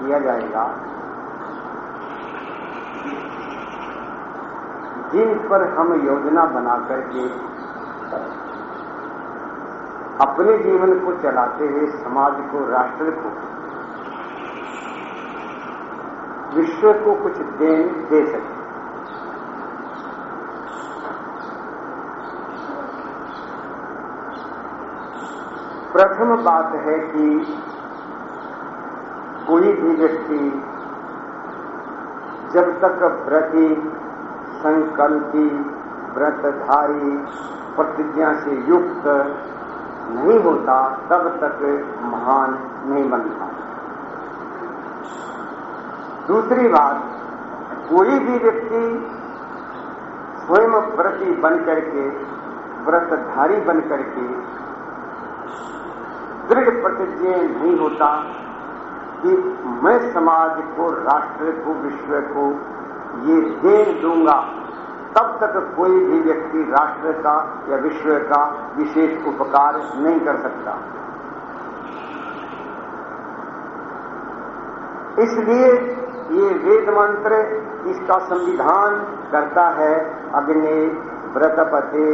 किया जाएगा। जिन पर हम योजना बना करके अपने जीवन को चलाते हुए, समाज को, राष्ट्र को, विश्व को कुछ देन दे सके। प्रथम बात है कि कोई भी व्यक्ति जब तक व्रति, संकल्पी, व्रतधारी, प्रतिज्ञा से युक्त नहीं होता, तब तक महान नहीं बनता। दूसरी बात, कोई भी व्यक्ति स्वयं व्रति बन करके व्रतधारी बन करके दृढ़ प्रतिज्ञ नहीं होता कि मैं समाज को, राष्ट्र को, विश्व को ये देन दूँगा, तब तक कोई भी व्यक्ति राष्ट्र का या विश्व का विशेष उपकार नहीं कर सकता। इसलिए ये वेद मंत्र, इसका संविधान करता है, अग्नि व्रतपते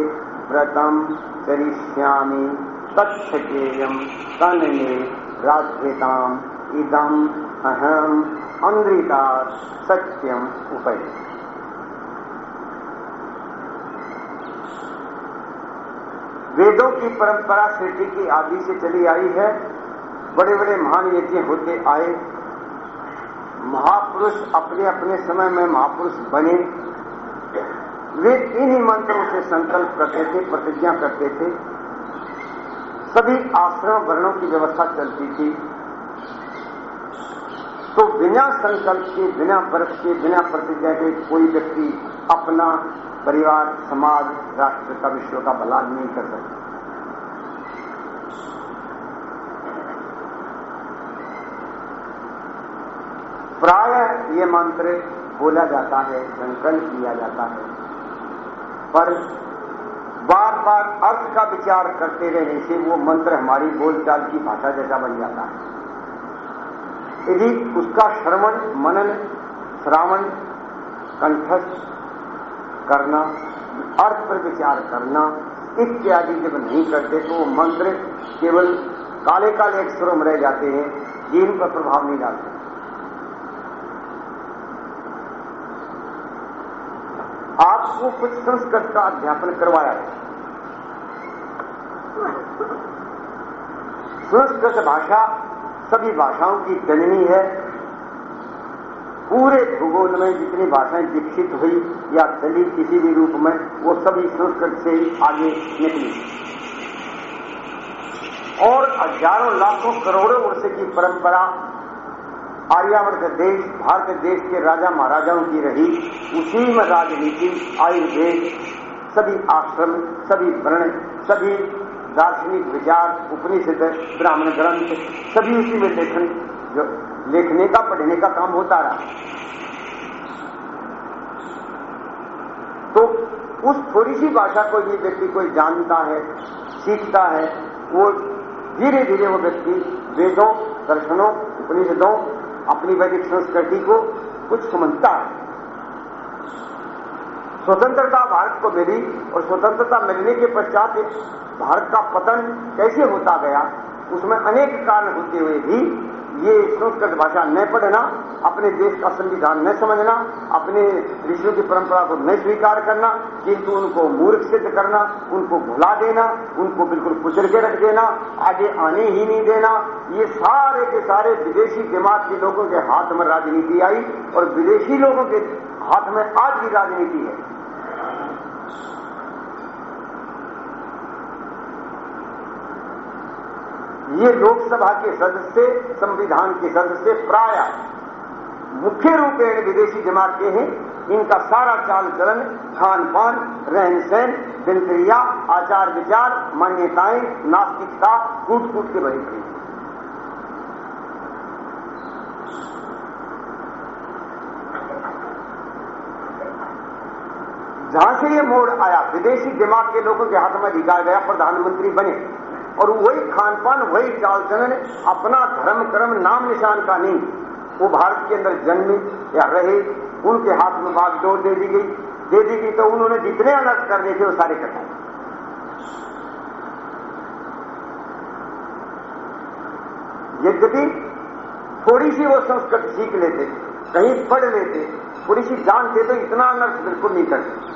व्रतम चरिष्यामी तत्सकेयम तनने राध्यताम इदम अहम अंद्रिता सत्यम उपय वेदों की परंपरा सृष्टि की आदि से चली आई है बड़े बड़े महान यज्ञ होते आए। महापुरुष अपने अपने समय में महापुरुष बने। वे इन्हीं मंत्रों से संकल्प करते थे, प्रतिज्ञा करते थे। सभी आश्रम वर्णों की व्यवस्था चलती थी। तो बिना संकल्प के, बिना व्रत के, बिना प्रतिज्ञा के कोई व्यक्ति अपना परिवार, समाज, राष्ट्र का, विश्व का भला नहीं कर सकता। प्राय ये मंत्र बोला जाता है, संकल्प किया जाता है। पर बार बार अर्थ का विचार करते रहने से वो मंत्र हमारी बोलचाल की भाषा जैसा बन जाता है। यदि उसका श्रवण, मनन, श्रावण, कंठस्थ करना, अर्थ पर विचार करना, इत्यादि जब नहीं करते तो वो मंत्र केवल काले काले अक्षरों में रह जाते हैं जीवन पर प्रभाव नहीं डालते। आपको कुछ संस्कृत का अध्यापन करवाया है। संस्कृत भाषा सभी भाषाओं की जननी है। पूरे भूगोल में जितनी भाषाएँ विकसित हुई या चली किसी भी रूप में, वो सभी संस्कृत से ही आगे निकली। और हज़ारों लाखों करोड़ों वर्ष की परंपरा आर्यावर्त देश, भारत देश के राजा महाराजाओं की रही। उसी में राजनीति, आयुर्वेद, सभी आश्रम, सभी वर्ण, सभी दार्शनिक विचार उपनिषद, ब्राह्मण ग्रंथ, सभी उसी में लेखन, जो लेखने का, पढ़ने का काम होता रहा। तो उस थोड़ी सी भाषा को ये व्यक्ति कोई जानता है, सीखता है, वो धीरे धीरे वो व्यक्ति वेदों, दर्शनों, उपनिषदों, अपनी वैदिक संस्कृति को कुछ समझता है। स्वतंत्रता भारत को मिली और स्वतंत्रता मिलने के पश्चात भारत का पतन कैसे होता गया, उसमें अनेक कारण होते हुए भी ये संस्कृत भाषा न पढ़ना, अपने देश का संविधान न समझना, अपने ऋषियों की परंपरा को न स्वीकार करना, किंतु उनको मूर्ख सिद्ध करना, उनको भुला देना, उनको बिल्कुल कुचल के रख देना, आगे आने ही नहीं देना। ये सारे के सारे विदेशी दिमाग के लोगों के हाथ में राजनीति आई और विदेशी लोगों के हाथ में आज भी राजनीति है। ये लोकसभा के सदस्य, संविधान के सदस्य प्राय मुख्य रूपेण विदेशी जमात के हैं। इनका सारा चाल चलन खान पान रहन सहन दिनचर्या आचार विचार मान्यताएँ, नास्तिकता कूट कूट के भरी पड़ी जहाँ से ये मोड़ आया, विदेशी दिमाग के लोगों के हाथ में अधिकार गया, प्रधानमंत्री बने। और वही खान पान वही चाल चलन अपना धर्म कर्म नाम निशान का नहीं। वो भारत के अंदर जन्मे या रहे, उनके हाथ में बागडोर दे दी गई। दे दी गई तो उन्होंने जितने अलग करने थे, वो सारे कटाए यद्यपि थोड़ी सी वो संस्कृत सीख लेते, कहीं पढ़ लेते, थोड़ी सी जानते तो इतना अनर्थ बिल्कुल नहीं करते।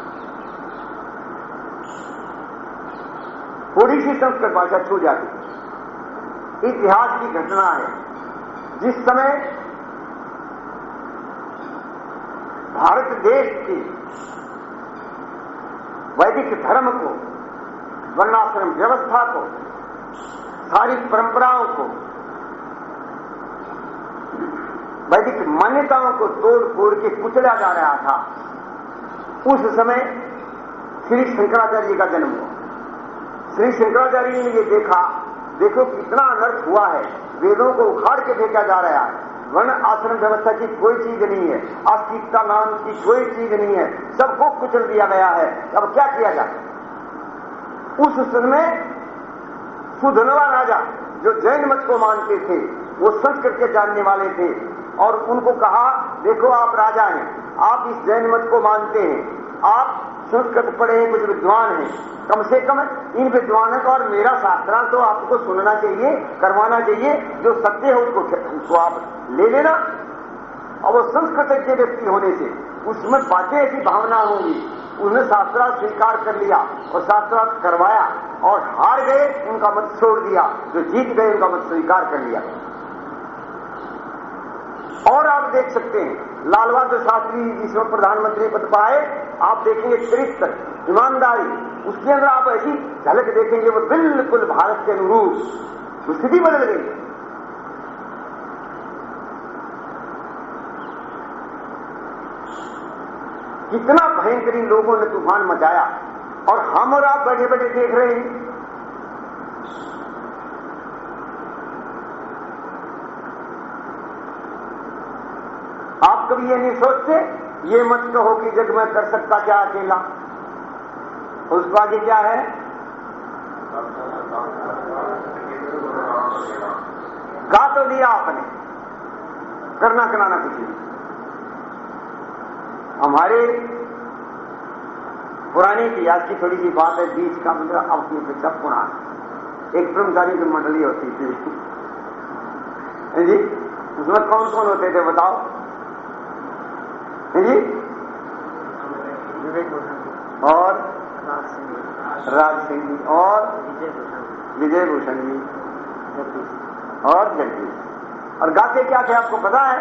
थोड़ी सी संस्कृत भाषा छू जाती इतिहास की घटना है। जिस समय भारत देश की वैदिक धर्म को, वर्णाश्रम व्यवस्था को, सारी परंपराओं को, वैदिक मान्यताओं को तोड़ फोड़ के कुचला जा रहा था, उस समय श्री शंकराचार्य जी का जन्म हुआ। श्री शंकराचार्य जी ने ये देखा, देखो कितना अनर्थ हुआ है। वेदों को उखाड़ के फेंका जा रहा है। वर्ण आश्रम व्यवस्था की कोई चीज़ नहीं है। अस्तिकता नाम की कोई चीज़ नहीं है। सबको कुचल दिया गया है। अब क्या किया जाए? उस समय सुधनवा राजा, जो जैन मत को मानते थे, वो संस्कृत के जानने वाले थे और उनको कहा, देखो आप राजा हैं। आप इस जैन मत को मानते हैं। आप संस्कृत पढ़े हैं कुछ विद्वान हैं। कम से कम इन विद्वानों का और मेरा शास्त्रांत तो आपको सुनना चाहिए, करवाना चाहिए। जो सत्य है उसको उसको आप ले लेना। और वो संस्कृत के व्यक्ति होने से उसमें बातें ऐसी भावना होंगी। उसने शास्त्रार्थ स्वीकार कर लिया और शास्त्रार्थ करवाया और हार गए, उनका मत छोड़ दिया। जो जीत गए, उनका मत स्वीकार कर लिया। और आप देख सकते हैं लाल बहादुर शास्त्री जिसमें प्रधानमंत्री पद पाए आप देखेंगे चरित्र, ईमानदारी, उसके अंदर आप ऐसी झलक देखेंगे, वो बिल्कुल भारत के अनुरूप स्थिति बदल गई। कितना भयंकरी लोगों ने तूफ़ान मचाया, और हम और आप बैठे बैठे देख रहे हैं। कभी ये नहीं सोचते? ये मत कहो कि जग मैं कर सकता क्या अकेला? उसको आगे क्या है? गा तो दिया आपने। करना कराना नहीं। हमारे पुरानी इतिहास की थोड़ी सी बात है बीच का मतलब अपनी अपेक्षा पुराना एक ब्रह्मचारी की मंडली होती थी। जी, उसमें कौन कौन होते थे, बताओ? जी और राज सिंह जी और विजय भूषण जी। और जगदीश। और गाते क्या थे आपको पता है?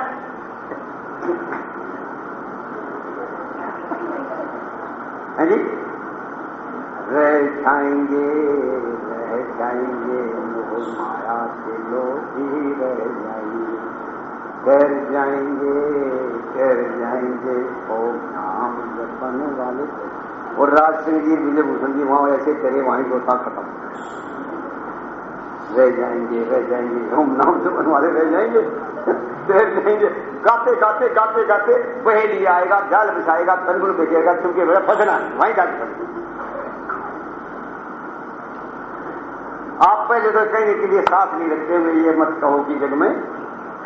है जी? रह जाएँगे रह जाएँगे मोह माया के लोग ही रह जाएँगे। कर जाएँगे कर जाएँगे ओ नाम जपन वाले। और राज सिंह जी, विजय भूषण जी, वहाँ ऐसे करे वहीं गोता खत्म। रह जाएँगे रह जाएँगे, ओम नाम जपन वाले रह जाएँगे। रह जाएँगे। गाते गाते गाते गाते, पहेली आएगा, जाल बिछाएगा तनगुल भेजेगा, चुपके मेरा फंसना वहीं जाके फंस आप पहले तो कहने के लिए साथ नहीं रखते हुए ये मत कहो कि जग में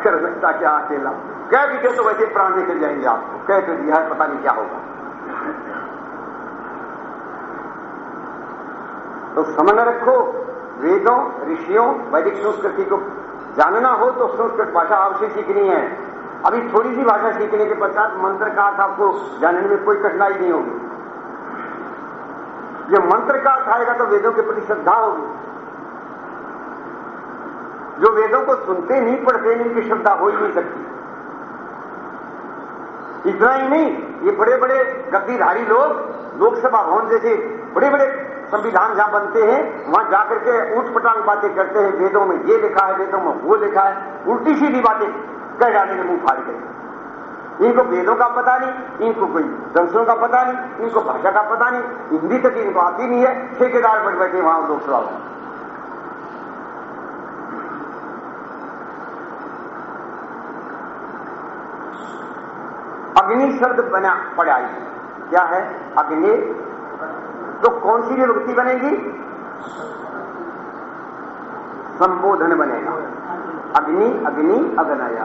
कर सकता क्या अकेला? कह भी तो वैसे प्राण निकल जाएँगे आपको कह तो दिया है, पता नहीं क्या होगा। तो समझ रखो, वेदों, ऋषियों, वैदिक संस्कृति को जानना हो तो संस्कृत भाषा अवश्य सीखनी है। अभी थोड़ी सी भाषा सीखने के पश्चात मंत्र का अर्थ आपको जानने में कोई कठिनाई नहीं होगी। जब मंत्र का अर्थ आएगा तो वेदों के प्रति श्रद्धा होगी। जो वेदों को सुनते नहीं, पढ़ते नहीं इनकी श्रद्धा हो ही नहीं सकती। इतना ही नहीं, ये बड़े बड़े गद्दीधारी लोग, लोकसभा भवन जैसे बड़े बड़े संविधान जहाँ बनते हैं, वहाँ जाकर के ऊट पटांग बातें करते हैं, वेदों में ये लिखा है, वेदों में वो लिखा है, उल्टी सीधी बातें कह डालने के मुँह फाड़ गए। इनको वेदों का पता नहीं, इनको कोई दर्शनों का पता नहीं, इनको भाषा का पता नहीं, हिंदी तक इनको आती नहीं है, ठेकेदार बैठ बैठे वहाँ लोकसभा अग्नि शब्द बना, पड़ा क्या है? अग्नि? तो कौन सी विभक्ति बनेगी? संबोधन बनेगा। अग्नि अग्नि, अग्नय।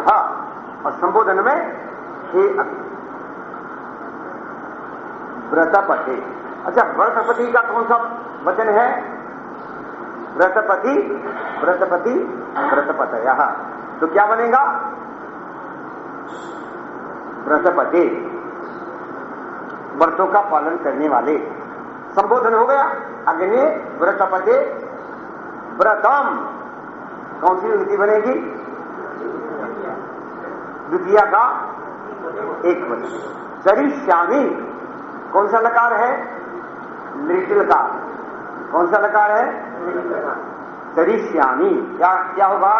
और संबोधन में हे अग्नि। व्रतपति अच्छा व्रतपति का कौन सा वचन है? व्रतपति व्रतपति व्रतपत तो क्या बनेगा? व्रतपति व्रतों का पालन करने वाले। संबोधन हो गया। अग्नि व्रतपति व्रतम कौन सी विधि बनेगी? द्वितीय का एक वचन चरिश्यामी कौन सा लकार है? लिटिल का कौन सा लकार है? चरिश्यामी क्या क्या होगा?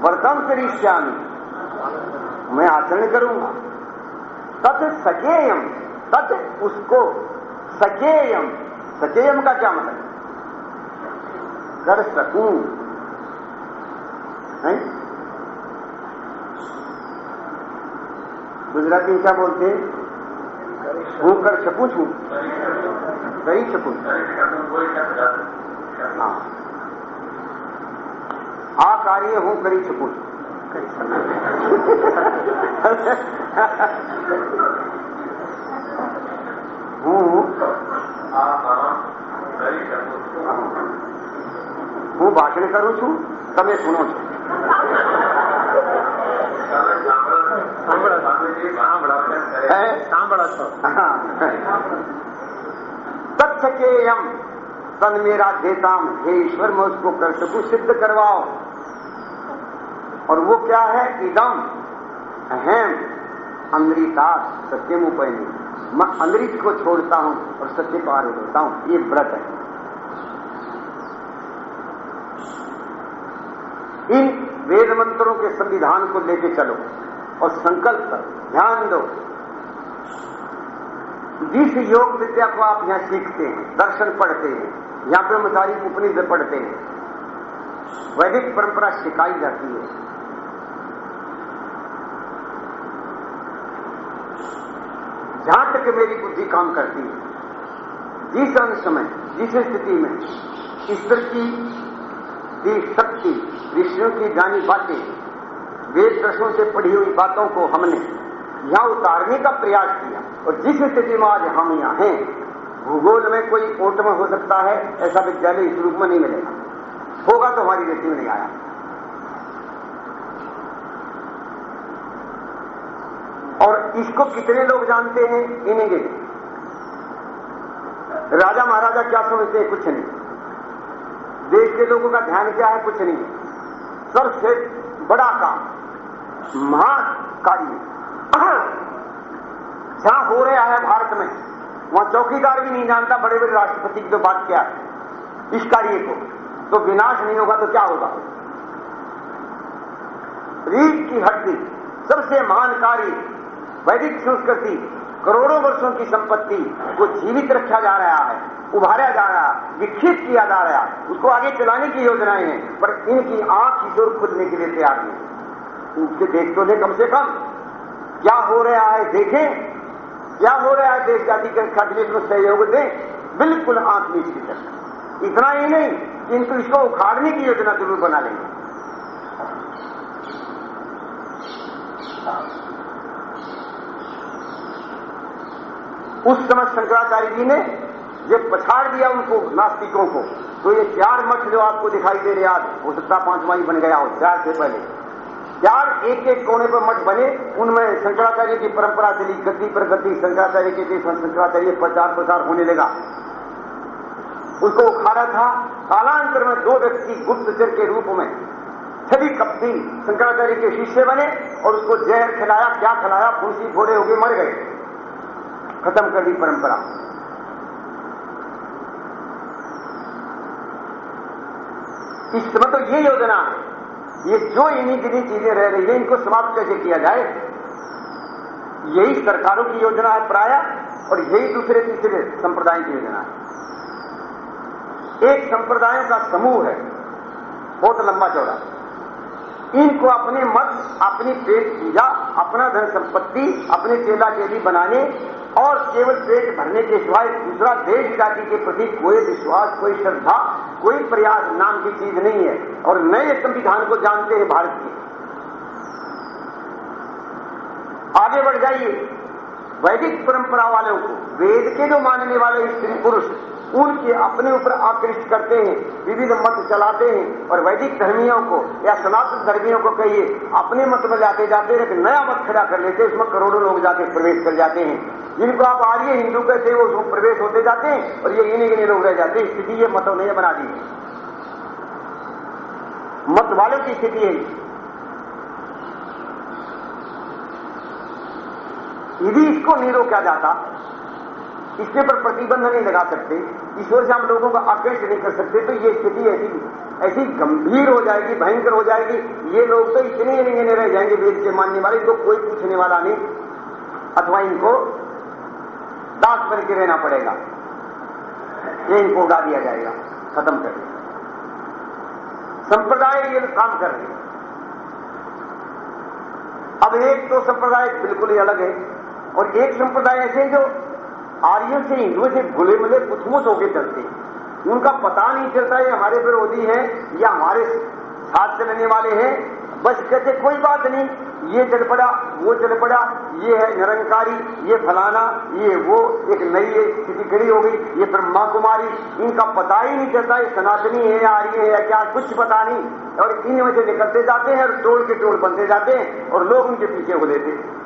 वर्तम चरिश्यामी मैं आचरण करूँगा। तथ सकेयम तथ उसको सकेयम सकेयम का क्या मतलब? कर सकू। गुजराती में क्या बोलते हैं? हूँ, कर सकू, छू। करी सकू। हाँ। आ कार्य हूँ, करी सकूँ। હું હું ભાષણ કરું છું તમે સુનો છો સાંભળો છો तत्सकेयम तन मेरा देता हूं हे ईश्वर मैं उसको कर सकूं सिद्ध करवाओ और वो क्या है? इदम। अहम। अमृतास सत्यम उपयनी मैं अमृत को छोड़ता हूँ और सत्य को आरोप होता हूँ। ये व्रत है। इन वेद मंत्रों के संविधान को लेके चलो और संकल्प कर ध्यान दो। जिस योग विद्या को आप यहाँ सीखते हैं, दर्शन पढ़ते हैं, यहाँ ब्रह्मचारी उपनिषद पढ़ते हैं, वैदिक परंपरा सिखाई जाती है। जहाँ तक मेरी बुद्धि काम करती है, जिस अंश में, जिस स्थिति में ईश्वर की दी शक्ति ऋषियों की जानी बातें, वेद प्रश्नों से पढ़ी हुई बातों को हमने यहाँ उतारने का प्रयास किया। और जिस स्थिति में आज हम यहाँ हैं, भूगोल में कोई ओट में हो सकता है, ऐसा विद्यालय इस रूप में नहीं मिलेगा। होगा तो हमारी दृष्टि में नहीं आया और इसको कितने लोग जानते हैं, इन्हें राजा महाराजा क्या समझते हैं? कुछ नहीं। देश के लोगों का ध्यान क्या है? कुछ नहीं। सबसे बड़ा काम महान कार्य जहाँ हो रहा है भारत में, वहाँ चौकीदार भी नहीं जानता बड़े बड़े राष्ट्रपति की तो बात क्या है। इस कार्य को। तो विनाश नहीं होगा तो क्या होगा? रीढ़ की हड्डी सबसे महान कार्य वैदिक संस्कृति करोड़ों वर्षों की संपत्ति को जीवित रखा जा रहा है, उभारा जा रहा है विकसित किया जा रहा है उसको आगे चलाने की योजनाएँ हैं, पर इनकी आँख की ज़ोर खुलने के लिए तैयार नहीं। उसके देख तो कम से कम। क्या हो रहा है देखें, क्या हो रहा है देश जाति के रक्षा के सहयोग दें, बिल्कुल आँख नीच की तरफ़ इतना ही नहीं किंतु इसको उखाड़ने की योजना ज़रूर बना लेंगे। उस समय शंकराचार्य जी ने ये पछाड़ दिया उनको नास्तिकों को। तो ये चार मठ जो आपको दिखाई दे रहे आज हो सकता पांचवा ही बन गया हो चार से पहले। चार एक एक कोने पर मठ बने, उनमें शंकराचार्य की परंपरा चली गति पर गति शंकराचार्य के शंकराचार्य प्रचार प्रसार होने लगा। उसको उखाड़ा था, कालांतर में दो व्यक्ति गुप्तचर के रूप में छवि कपसी शंकराचार्य के शिष्य बने और उसको जहर खिलाया, क्या खिलाया फूसी फोड़े गए मर गए। खत्म कर दी परंपरा। इस समय तो ये योजना है, ये जो इन्हीं किन्हीं चीज़ें रह रही है, इनको समाप्त कैसे किया जाए? यही सरकारों की योजना है प्राय, और यही दूसरे तीसरे संप्रदाय की योजना है। एक संप्रदायों का समूह है, बहुत लंबा चौड़ा। इनको अपने मत, अपनी पेट पूजा, अपना धन संपत्ति, अपने चेला चेली बनाने और केवल पेट भरने के सिवाय दूसरा देश जाति के प्रति कोई विश्वास, कोई श्रद्धा, कोई प्रयास नाम की चीज़ नहीं है। और नए संविधान को जानते हैं भारत के। आगे बढ़ जाइए। वैदिक परंपरा वालों को, वेद के जो मानने वाले स्त्री पुरुष उनके अपने ऊपर आकृष्ट करते हैं विविध मत चलाते हैं और वैदिक धर्मियों को या सनातन धर्मियों को कहिए, अपने मत में जाते जाते एक नया मत खड़ा कर लेते उसमें करोड़ों लोग जाके प्रवेश कर जाते हैं। जिनको आप आर्य हिंदू कहते वो उसमें प्रवेश होते जाते हैं और ये इन्हीं इन्हीं लोग रह जाते हैं। स्थिति ये मतों ने बना दी। मत वालों की स्थिति है यदि इसको नहीं रोका जाता? इसके पर प्रतिबंध नहीं लगा सकते। ईश्वर से हम लोगों को आकृष्ट नहीं कर सकते तो ये स्थिति ऐसी ऐसी गंभीर हो जाएगी, भयंकर हो जाएगी। ये लोग तो इतने नहीं रह जाएँगे वेद के मानने वाले, इनको कोई पूछने वाला नहीं। अथवा इनको दास बन के रहना पड़ेगा। ये इनको उगा दिया जाएगा, खत्म कर दिया। संप्रदाय ये काम कर रहे अब एक तो संप्रदाय बिल्कुल ही अलग है, और एक संप्रदाय ऐसे जो आर्यों से हिंदुओं से गुले मिले कुछमुछ होकर चलते। उनका पता नहीं चलता ये हमारे विरोधी है, या हमारे साथ चलने वाले हैं। बस कहते, कोई बात नहीं, ये चल पड़ा, वो चल पड़ा, ये है निरंकारी, ये फलाना, ये वो, एक नई स्थिति खड़ी हो गई, ये ब्रह्मा कुमारी। इनका पता ही नहीं चलता, ये सनातनी है या आर्य है या क्या, कुछ पता नहीं। और इनमें से निकलते जाते हैं और टोल के टोल बनते जाते हैं और लोग उनके पीछे हो लेते हैं।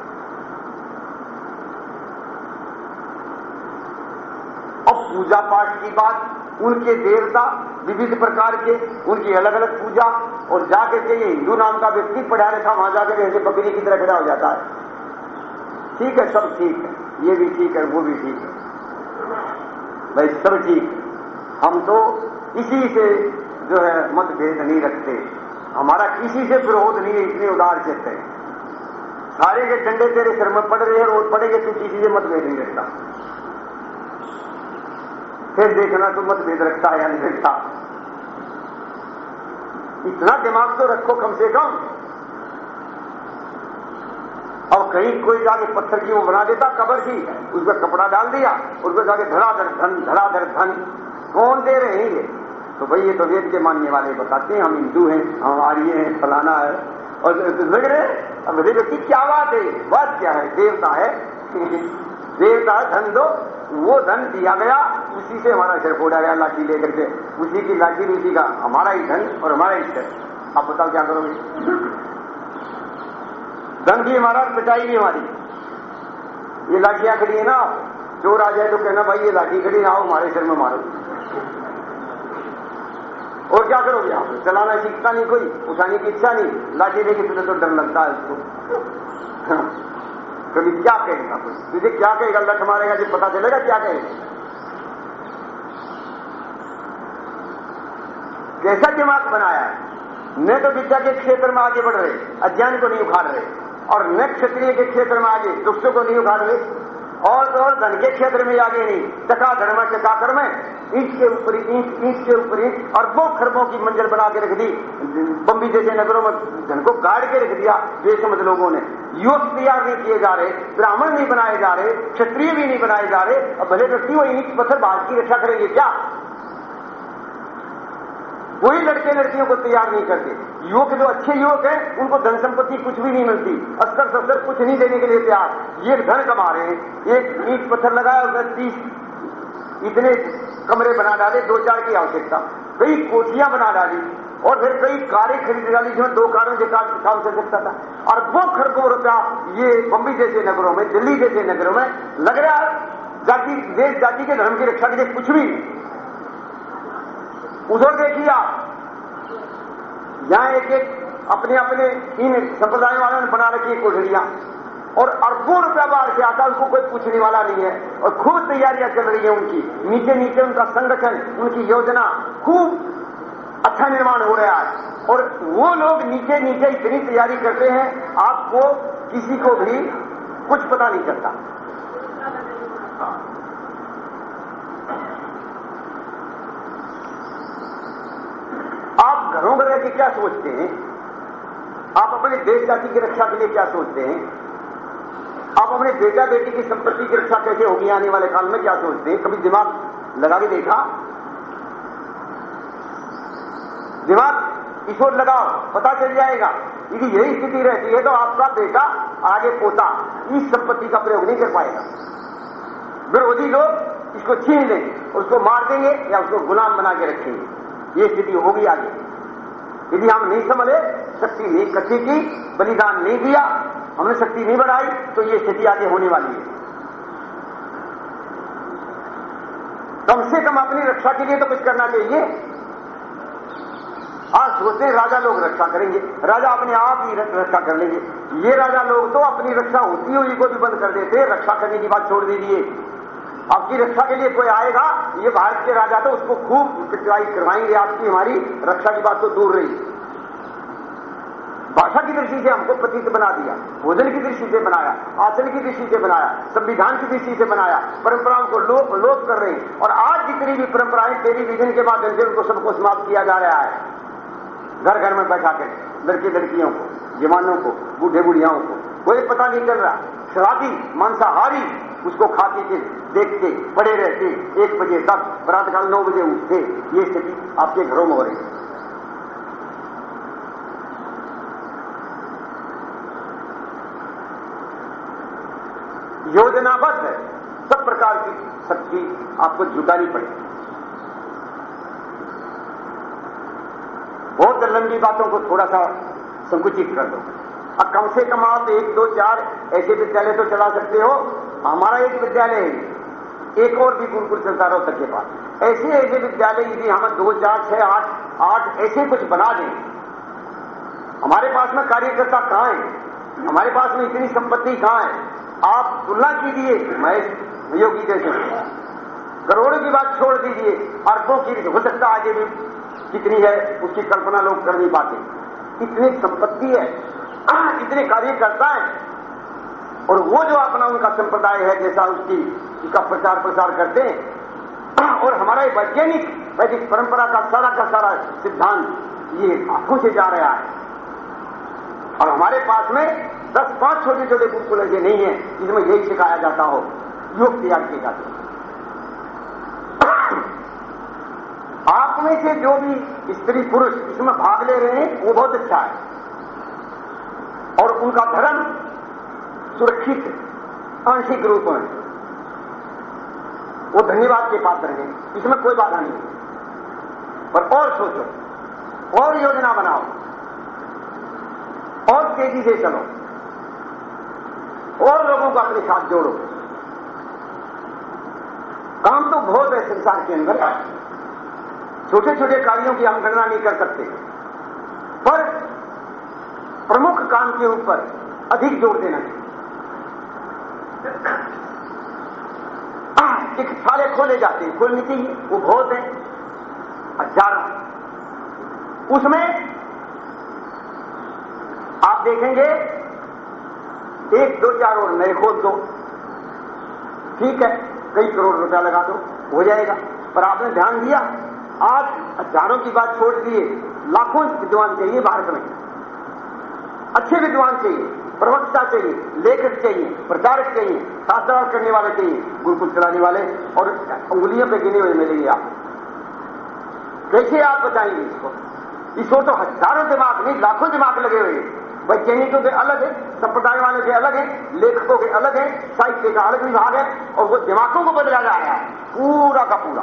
पूजा पाठ की बात, उनके देवता विविध प्रकार के, उनकी अलग अलग पूजा, और जाकर के ये हिंदू नाम का व्यक्ति पढ़ा लिखा वहाँ जाकर ऐसे बकरी की तरह खड़ा हो जाता है। ठीक है, सब ठीक है। ये भी ठीक है, वो भी ठीक है। भाई, सब ठीक हम तो इसी से जो है मतभेद नहीं रखते। हमारा किसी से विरोध नहीं है, इतने उदार चित्त सारे के डंडे तेरे सिर में पड़ रहे हैं रोज पड़ेंगे तू किसी से मतभेद नहीं रखता। फिर देखना तो मतभेद रखता है या नहीं इतना दिमाग तो रखो कम से कम। और कहीं कोई जाके पत्थर की वो बना देता, कबर की उस पर कपड़ा डाल दिया उस पर जाके धड़ाधड़ धन धड़ाधड़ धन। कौन दे रहे हैं ये? तो भाई ये तो वेद के मानने वाले बताते हैं, हम हिंदू हैं, हम आर्य हैं, फलाना है। और लग रहे अब व्यक्ति क्या बात है? बात क्या है? देवता है। देवता धन दो। वो धन दिया गया, उसी से हमारा सिर फोड़ा गया, लाठी लेकर के। उसी की लाठी उसी का हमारा ही धन और हमारा ही सिर आप बताओ क्या करोगे? धन भी हमारा पिटाई भी हमारी। ये लाठियाँ खड़ी है ना चोर आ जाए तो कहना, भाई, ये लाठी खड़ी आओ हमारे सिर में मारो। और क्या करोगे आप? चलाना सीखता नहीं कोई, उठाने की इच्छा नहीं। लाठी लेके तो डर लगता है उसको। कभी क्या कहेगा तुझे क्या कहेगा? लठ मारेगा जी पता चलेगा क्या कहेगा? कैसा दिमाग बनाया है? न तो विद्या के क्षेत्र में आगे बढ़ रहे, अज्ञान को नहीं उखाड़ रहे, और न क्षत्रिय के क्षेत्र में आगे, दुष्ट को नहीं उखाड़ रहे, और तो और धन के क्षेत्र में आगे नहीं। चका धर्म चका में ईट के ऊपर ईट ईट के ऊपर ईट अरबों खरबों की मंजिल बना के रख दी। बम्बी जैसे नगरों में धन को गाड़ के रख दिया बेसमझ लोगों ने। युवक तैयार नहीं किए जा रहे, ब्राह्मण नहीं बनाए जा रहे, क्षत्रिय भी नहीं बनाए जा रहे। अब भले व्यक्ति वो ईट पत्थर भारत की रक्षा करेंगे क्या? कोई लड़के लड़कियों को तैयार नहीं करते। युवक जो अच्छे युवक हैं, उनको धन संपत्ति कुछ भी नहीं मिलती। अस्तर सस्तर कुछ नहीं देने के लिए तैयार। ये धन कमा रहे हैं, एक ईट पत्थर लगाया उसने तीस, इतने कमरे बना डाले, दो चार की आवश्यकता। कई कोठियाँ बना डाली और फिर कई कारें खरीद डाली जिसमें दो कारों के काम चल सकता था। अरबों खरबों रुपया ये बम्बई जैसे नगरों में, दिल्ली जैसे नगरों में लग रहा जाति, देश, जाति के धर्म की रक्षा के लिए कुछ भी। उधर देखिए आप, यहाँ एक एक अपने अपने इन संप्रदायों वालों ने बना रखी है कोठरियाँ। और अरबों रुपया बाहर से आता उनको कोई पूछने वाला नहीं है। और खूब तैयारियाँ चल रही है उनकी। नीचे नीचे उनका संगठन, उनकी योजना खूब अच्छा निर्माण हो रहा है। और वो लोग नीचे नीचे इतनी तैयारी करते हैं, आपको किसी को भी कुछ पता नहीं चलता। आप घरों में रहकर क्या सोचते हैं? आप अपने देश जाति की रक्षा के लिए क्या सोचते हैं? आप अपने बेटा बेटी की संपत्ति की रक्षा कैसे होगी? आने वाले काल में क्या सोचते हैं? कभी दिमाग लगा के देखा? दिमाग ईश्वर लगाओ, पता चल जाएगा यदि यही स्थिति रहती है तो आपका बेटा आगे पोता, इस संपत्ति का प्रयोग नहीं कर पाएगा। विरोधी लोग इसको छीन लेंगे, उसको मार देंगे या उसको गुलाम बना के रखेंगे। ये स्थिति होगी आगे। यदि हम नहीं संभले, शक्ति नहीं इकट्ठी की, बलिदान नहीं दिया हमने शक्ति नहीं बढ़ाई तो ये स्थिति आगे होने वाली है। कम से कम अपनी रक्षा के लिए तो कुछ करना चाहिए। आज सोचते राजा लोग रक्षा करेंगे, राजा अपने आप ही रक्षा कर लेंगे। ये राजा लोग तो अपनी रक्षा होती हुई को भी बंद कर देते, रक्षा करने की बात छोड़ दीजिए। आपकी रक्षा के लिए कोई आएगा, ये भारत के राजा तो उसको खूब पिटवाई करवाएँगे, आपकी हमारी रक्षा की बात तो दूर रही भाषा की दृष्टि से हमको प्रतीत बना दिया, भोजन की दृष्टि से बनाया, आचरण की दृष्टि से बनाया, संविधान की दृष्टि से बनाया, परंपराओं को लोप लोप कर रहे। हैं और आज जितनी भी परंपराएँ टेलीविज़न के माध्यम से उनको सबको समाप्त किया जा रहा है। घर घर में बैठा कर लड़के लड़कियों को, जवानों को, बूढ़े बुढ़ियाओं को, कोई पता नहीं चल रहा। शराबी, मांसाहारी, उसको खाते के देखते, पड़े रहते, एक बजे तक काल नौ बजे उठते। ये स्थिति आपके घरों में हो रही योजनाबद्ध है। सब प्रकार की शक्ति आपको जुटानी पड़ेगी बहुत लंबी बातों को थोड़ा सा संकुचित कर दो। अब कम से कम आप एक, दो, चार ऐसे विद्यालय तो चला सकते हो। हमारा एक विद्यालय है एक और भी गुरुकुल रहो तक के पास। ऐसे ऐसे विद्यालय यदि हम दो, चार, छह, आठ आठ ऐसे कुछ बना दें। हमारे पास में कार्यकर्ता कहाँ है? हमारे पास में इतनी संपत्ति कहाँ है? आप तुलना कीजिए, महेश योगी जैसे। करोड़ों की बात छोड़ दीजिए, अरबों की हो सकता आगे भी कितनी है, उसकी कल्पना लोग कर नहीं पाते। इतनी संपत्ति है इतने कार्यकर्ता है। और वो जो अपना उनका संप्रदाय है, जैसा उसकी, उसका प्रचार प्रसार करते हैं और हमारा वैज्ञानिक, वैदिक परंपरा का सारा का सारा सिद्धांत ये आँखों से जा रहा है। और हमारे पास में दस पाँच छोटे छोटे गुरुकुल ऐसे नहीं है। जिसमें यही सिखाया जाता हो। योग तैयार किए जाते आप में से जो भी स्त्री पुरुष इसमें भाग ले रहे हैं, वो बहुत अच्छा है। और उनका धर्म सुरक्षित, आंशिक रूप में। वो धन्यवाद के पात्र हैं। इसमें कोई बाधा नहीं है। पर और सोचो, और योजना बनाओ। और तेज़ी से चलो। और लोगों को अपने साथ जोड़ो। काम तो बहुत है संसार के अंदर। छोटे छोटे कार्यों की हम गणना नहीं कर सकते। पर प्रमुख काम के ऊपर अधिक ज़ोर देना चाहिए। एक खोले जाते हैं। खोलनी चाहिए वो बहुत है। हज़ारों। उसमें आप देखेंगे एक, दो, चार और नए खोल दो। ठीक है, कई करोड़ रुपया लगा दो, हो जाएगा। पर आपने ध्यान दिया, आज हज़ारों की बात छोड़ दिए, लाखों विद्वान चाहिए भारत में। अच्छे विद्वान चाहिए, प्रवक्ता चाहिए, लेखक चाहिए, प्रचारक चाहिए शास्त्रार्थ करने वाले चाहिए, गुरुकुल चलाने वाले, और उंगलियों पे गिने हुए मिलेंगे आप। कैसे आप बताएँगे इसको? इसको तो हज़ारों दिमाग नहीं, लाखों दिमाग लगे हुए वैज्ञानिकों के अलग है, संप्रदाय वाले के अलग है, लेखकों के अलग है, साहित्य का अलग विभाग है, और वो दिमागों को बदला जा रहा है, पूरा का पूरा।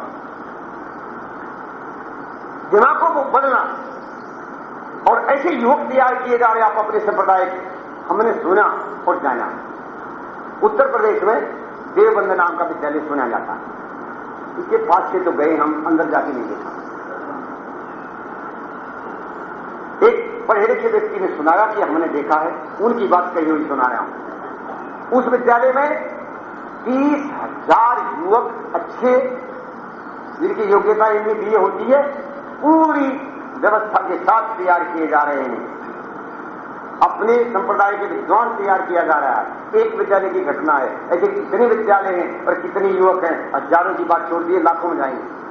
दिमागों को बदलना। और ऐसे युवक तैयार किए जा रहे आप अपने संप्रदाय के। हमने सुना और जाना। उत्तर प्रदेश में देवबंद नाम का विद्यालय सुना जाता है। इसके पास से तो गए हम, अंदर जाके नहीं देखा। एक पढ़े लिखे व्यक्ति ने सुनाया कि हमने देखा है, उनकी बात कही हुई सुना रहा हूँ। उस विद्यालय में तीस हज़ार युवक अच्छे, जिनकी योग्यता इनमें बीए होती है, पूरी व्यवस्था के साथ तैयार किए जा रहे हैं। अपने संप्रदाय के विद्वान तैयार किया जा रहा है। एक विद्यालय की घटना है। ऐसे कितने विद्यालय हैं और कितने युवक हैं? हज़ारों की बात छोड़ दिए, लाखों में जाएँगे।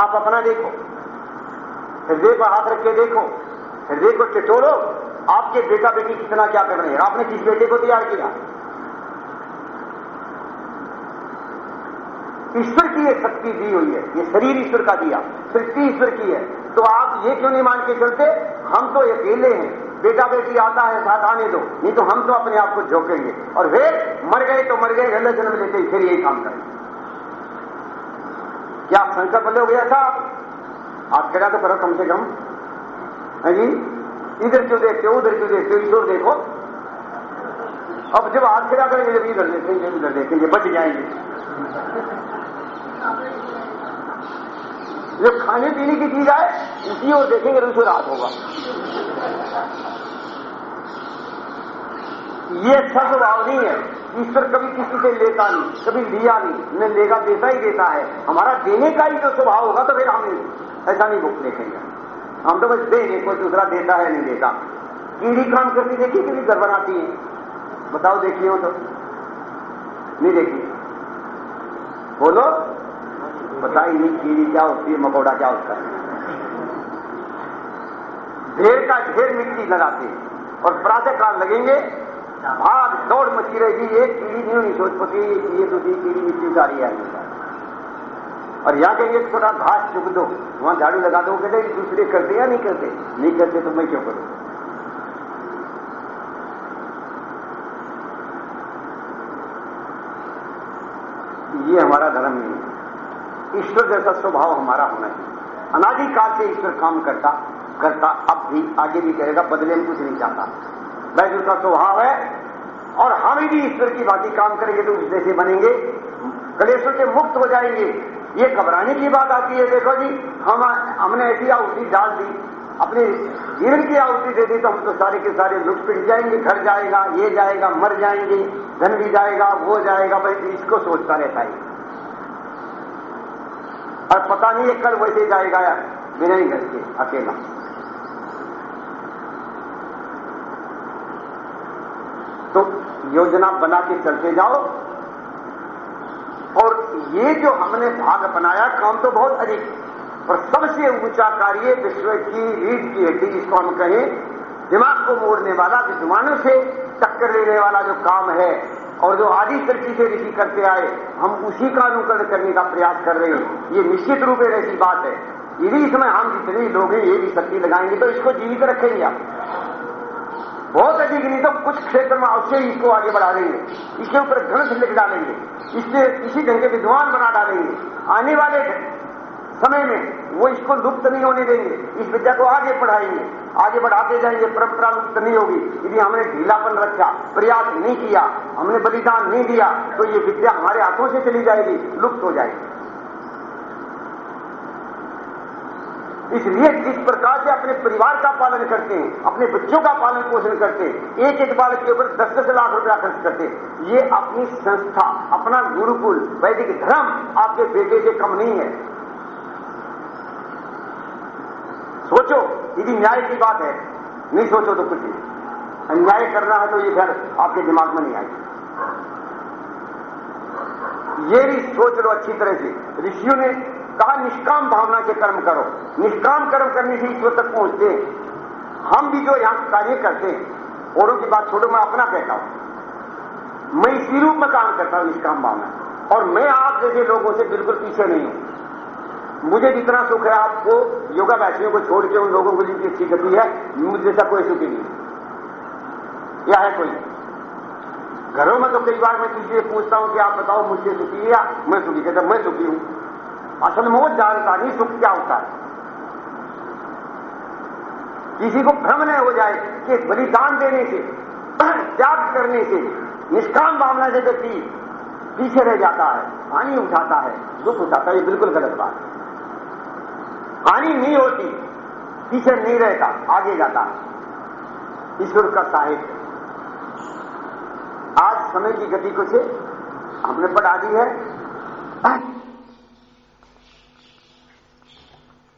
आप अपना देखो। हृदय पर हाथ रख के देखो। हृदय को टिटोलो। आपके बेटा बेटी कितना क्या कर रहे हैं? आपने किस बेटे को तैयार किया? ईश्वर की ये शक्ति दी हुई है। ये शरीर ईश्वर का दिया। सृष्टि ईश्वर की है। तो आप ये क्यों नहीं मान के चलते? हम तो अकेले हैं। बेटा बेटी आता है, साथ आने दो। नहीं तो हम तो अपने आप को झोंकेंगे। और वे मर गए तो मर गए गलत जन्म लेते फिर यही काम करें क्या संकल्प ले गया था आप खड़ा तो करो कम से कम। है जी? इधर क्यों देखते हो, उधर क्यों देखते हो? इधर देखो। अब जब हाथ खड़ा करेंगे, जब इधर देखेंगे उधर देखेंगे, बच जाएँगे। जो खाने पीने की चीज़ आए, उसी ओर देखेंगे तो उसको रात होगा। ये अच्छा स्वभाव नहीं है। ईश्वर कभी किसी से लेता नहीं, कभी लिया नहीं। न लेगा देता ही देता है। हमारा देने का ही जो स्वभाव होगा तो फिर हम ऐसा नहीं बुक देखेंगे हम तो बस देंगे, कोई दूसरा देता है, नहीं देता। कीड़ी काम करती देखिए कितनी बनाती है। बताओ देखिए हो तो। नहीं देखिए बोलो। बताइए नहीं, कीड़ी क्या होती है, मकोड़ा क्या होता है। ढेर का ढेर मिट्टी लगाते हैं और प्रातः काल लगेंगे। भाग दौड़ मची रहेगी, एक कीड़ी नहीं नहीं सोच पती ये दूसरी कीड़ी मिट्टी उतारी है। और यहाँ कहेंगे थोड़ा घास चुक दो, वहाँ झाड़ू लगा दो, कहते दूसरे करते या नहीं करते? नहीं करते तो मैं क्यों करूँ? ये हमारा धर्म नहीं है। ईश्वर जैसा स्वभाव हमारा होना चाहिए अनादिकाल से ईश्वर काम करता करता, अब भी आगे भी करेगा, बदले में कुछ नहीं चाहता। वैसे उसका स्वभाव है। और हम ही भी ईश्वर की बाकी काम करेंगे तो उस जैसे बनेंगे। कलेश्वर से मुक्त हो जाएँगे। ये घबराने की बात आती है, देखो जी, हम, हमने ऐसी आहुति डाल दी। अपने जीवन की आहुति दे दी तो हम तो सारे के सारे लुट पिट जाएँगे। घर जाएगा, ये जाएगा, मर जाएँगे। धन भी जाएगा, वो जाएगा, भाई इसको सोचता रहता है। और पता नहीं है कल वैसे जाएगा बिना ही घर के, अकेला तो योजना बना के चलते जाओ। और ये जो हमने भाग बनाया काम तो बहुत अधिक। पर सबसे ऊँचा कार्य विश्व की रीढ़ की हड्डी जिसको हम कहें, दिमाग को मोड़ने वाला, विद्वानों से टक्कर लेने वाला जो काम है, और जो आदि सृष्टि से ऋषि करते आए, हम उसी का अनुकरण करने का प्रयास कर रहे हैं। ये निश्चित रूप ऐसी बात है। यदि इसमें हम जितने लोग हैं, ये भी शक्ति लगाएँगे तो इसको जीवित रखेंगे आप। नहीं तो कुछ क्षेत्र में अवश्य ही इसको आगे बढ़ा देंगे। इसके ऊपर ग्रंथ लिख डालेंगे। इससे इसी ढंग के विद्वान बना डालेंगे। आने वाले समय में वो इसको लुप्त नहीं होने देंगे। इस विद्या को आगे पढ़ाएँगे आगे बढ़ाते जाएँगे, परंपरा लुप्त नहीं होगी। यदि हमने ढीलापन रखा, प्रयास नहीं किया, हमने बलिदान नहीं दिया तो ये विद्या हमारे हाथों से चली जाएगी, लुप्त हो जाएगी। इसलिए जिस प्रकार से अपने परिवार का पालन करते हैं, अपने बच्चों का पालन पोषण करते हैं, एक एक बालक के ऊपर दस दस लाख रुपया खर्च करते हैं, ये अपनी संस्था, अपना गुरुकुल, वैदिक धर्म आपके बेटे से कम नहीं है। सोचो यदि न्याय की बात है। नहीं सोचो तो कुछ अन्याय करना है तो ये घर आपके दिमाग में नहीं आएगी। ये भी सोच लो अच्छी तरह से। ऋषियों ने कहा, निष्काम भावना से कर्म करो। निष्काम कर्म करने से ईश्वर तक पहुँचते हम भी जो यहाँ कार्य करते हैं, औरों की बात छोड़ो, मैं अपना कहता हूँ। मैं इसी रूप में काम करता हूँ, निष्काम भावना। और मैं आप जैसे लोगों से बिल्कुल पीछे नहीं हूँ। मुझे जितना सुख है, आपको योगा बैठने को छोड़ के उन लोगों को जिनकी अच्छी गति है, मुझ जैसा कोई सुखी नहीं या है कोई? घरों में तो कई बार मैं किसी पूछता हूँ कि आप बताओ, मुझसे सुखी है या मैं सुखी? कहता मैं सुखी हूँ। असल में वो जानता नहीं सुख क्या होता है? किसी को भ्रम नहीं हो जाए कि बलिदान देने से, त्याग करने से, निष्काम भावना से व्यक्ति पीछे रह जाता है, हानि उठाता है, दुख उठाता है, ये बिल्कुल गलत बात है। हानि नहीं होती, पीछे नहीं रहता, आगे जाता ईश्वर का साहित्य आज समय की गति कुछ हमने बढ़ा दी है।